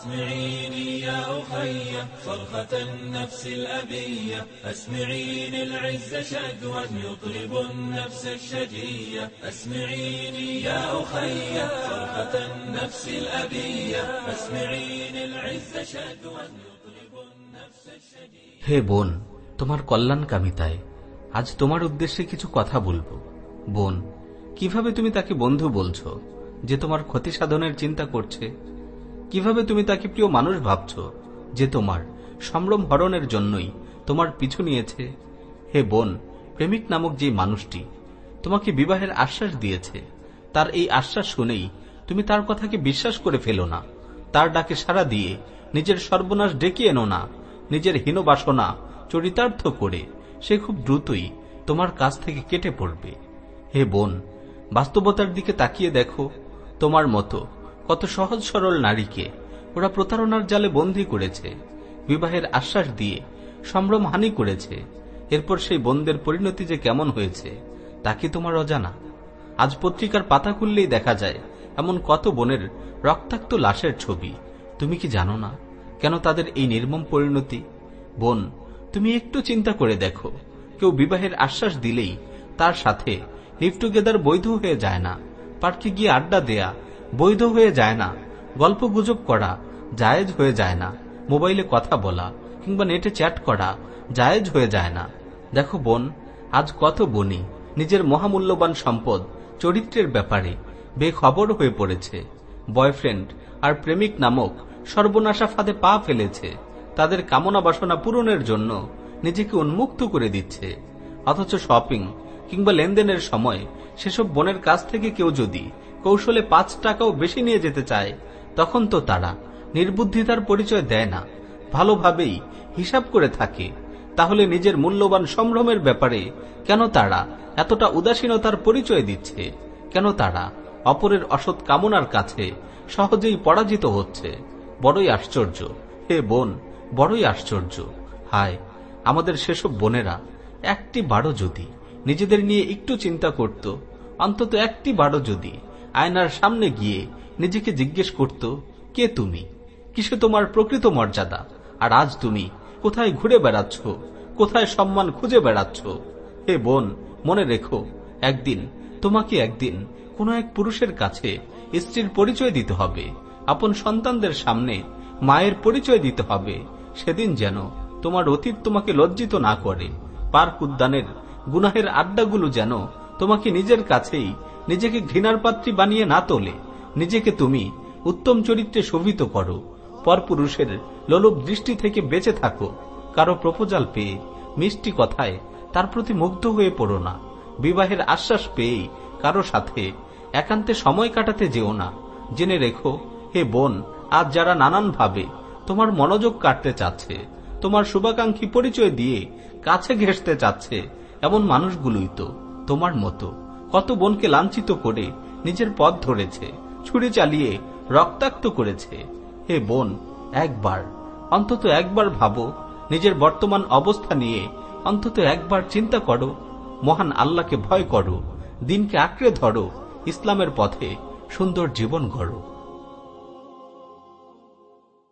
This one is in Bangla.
أسمعيني يا أخي صرخة النفس الأبية أسمعيني العز شدوى يطلب النفس الشجية أسمعيني يا أخي صرخة النفس الأبية أسمعيني العز شدوى يطلب النفس الشجية হে বোন তোমার কল্যাণ কামিতায় আজ তোমার উদ্দেশ্যে কিছু কথা বলবো বোন কিভাবে তুমি তাকে বন্ধু বলছো যে তোমার ক্ষতি সাধনের চিন্তা করছে কীভাবে তুমি তাকে প্রিয় মানুষ ভাবছ যে তোমার সম্ভ্রম হরণের জন্যই তোমার পিছু নিয়েছে? হে বোন, প্রেমিক নামক যে মানুষটি তোমাকে বিবাহের আশ্বাস দিয়েছে, তার এই আশ্বাস শুনেই তুমি তার কথাকে বিশ্বাস করে ফেলো না। তার ডাকে সাড়া দিয়ে নিজের সর্বনাশ ডেকে এনো না, নিজের হীনবাসনা চরিতার্থ করে সে খুব দ্রুতই তোমার কাছ থেকে কেটে পড়বে। হে বোন, বাস্তবতার দিকে তাকিয়ে দেখো, তোমার মতো কত সহজ সরল নারীকে ওরা প্রতারণার জালে বন্দী করেছে, বিবাহের আশ্বাস দিয়ে সম্ভ্রম হানি করেছে। এরপর সেই বন্দের পরিণতি যে কেমন হয়েছে, তা কি তোমার অজানা? আজ পত্রিকার পাতা খুললেই দেখা যায়, এমন কত বোনের রক্তাক্ত লাশের ছবি। তুমি কি জানো না কেন তাদের এই নির্মম পরিণতি? বোন, তুমি একটু চিন্তা করে দেখো। কেউ বিবাহের আশ্বাস দিলেই তার সাথে লিভ টুগেদার বৈধ হয়ে যায় না। পার্কে গিয়ে আড্ডা দেয়া বৈধ হয়ে যায় না। গল্প গুজব করা, জায়েজ হয়ে যায় না। মোবাইলে কথা বলা কিংবা নেটে চ্যাট করা, জায়েজ হয়ে যায় না। দেখো বোন, আজ কত বনি। নিজের মহামূল্যবান সম্পদ, চরিত্রের ব্যাপারে বেখবর হয়ে পড়েছে। বয়ফ্রেন্ড আর প্রেমিক নামক সর্বনাশা ফাঁদে পা ফেলেছে। তাদের কামনা বাসনা পূরণের জন্য নিজেকে উন্মুক্ত করে দিচ্ছে। অথচ শপিং কিংবা লেনদেনের সময় সেসব বোনের কাছ থেকে কেউ যদি কৌশলে পাঁচ টাকাও বেশি নিয়ে যেতে চায়, তখন তো তারা নির্বুদ্ধিতার পরিচয় দেয় না। ভালোভাবেই হিসাব করে থাকে। তাহলে নিজের মূল্যবান সম্ভ্রমের ব্যাপারে কেন তারা এতটা উদাসীনতার পরিচয় দিচ্ছে? কেন তারা অপরের অসৎ কামনার কাছে সহজেই পরাজিত হচ্ছে? বড়ই আশ্চর্য। হে বোন, বড়ই আশ্চর্য। হায়, আমাদের সেসব বোনেরা একটি বারো যদি নিজেদের নিয়ে একটু চিন্তা করত, অন্তত একটি বারো যদি আয়নার সামনে গিয়ে নিজেকে জিজ্ঞেস করত, কে তুমি? কিসে তোমার প্রকৃত মর্যাদা? আর আজ তুমি কোথায় ঘুরে বেড়াচ্ছ? কোথায় সম্মান খুঁজে বেড়াচ্ছ? হে বোন, মনে রেখো, একদিন, তোমাকে একদিন কোন এক পুরুষের কাছে স্ত্রীর পরিচয় দিতে হবে। আপন সন্তানদের সামনে মায়ের পরিচয় দিতে হবে। সেদিন যেন তোমার অতীত তোমাকে লজ্জিত না করে। পার্ক উদ্যানের গুনাহের আড্ডাগুলো যেন তোমাকে নিজের কাছেই নিজেকে ঘৃণার পাত্রী বানিয়ে না তোলে। নিজেকে তুমি উত্তম চরিত্রে শোভিত করো। পরপুরুষের লোলভ দৃষ্টি থেকে বেঁচে থাকো। কারও প্রপোজাল পেয়ে মিষ্টি কথায় তার প্রতি মুগ্ধ হয়ে পড়ো না। বিবাহের আশ্বাস পেয়েই কারও সাথে একান্তে সময় কাটাতে যেও না। জেনে রেখো, হে বোন, আজ যারা নানান ভাবে তোমার মনোযোগ কাটতে চাচ্ছে, তোমার শুভাকাঙ্ক্ষী পরিচয় দিয়ে কাছে ঘেসতে চাচ্ছে, এমন মানুষগুলোই তো তোমার মতো। কত বোনকে লাঞ্ছিত করে নিজের পথ ধরেছে, ছুরি চালিয়ে রক্তাক্ত করেছে। হে বোন, একবার, অন্তত একবার ভাবো, নিজের বর্তমান অবস্থা নিয়ে অন্তত একবার চিন্তা করো, মহান আল্লাহকে ভয় করো, দিনকে আঁকড়ে ধরো, ইসলামের পথে সুন্দর জীবন গড়ো।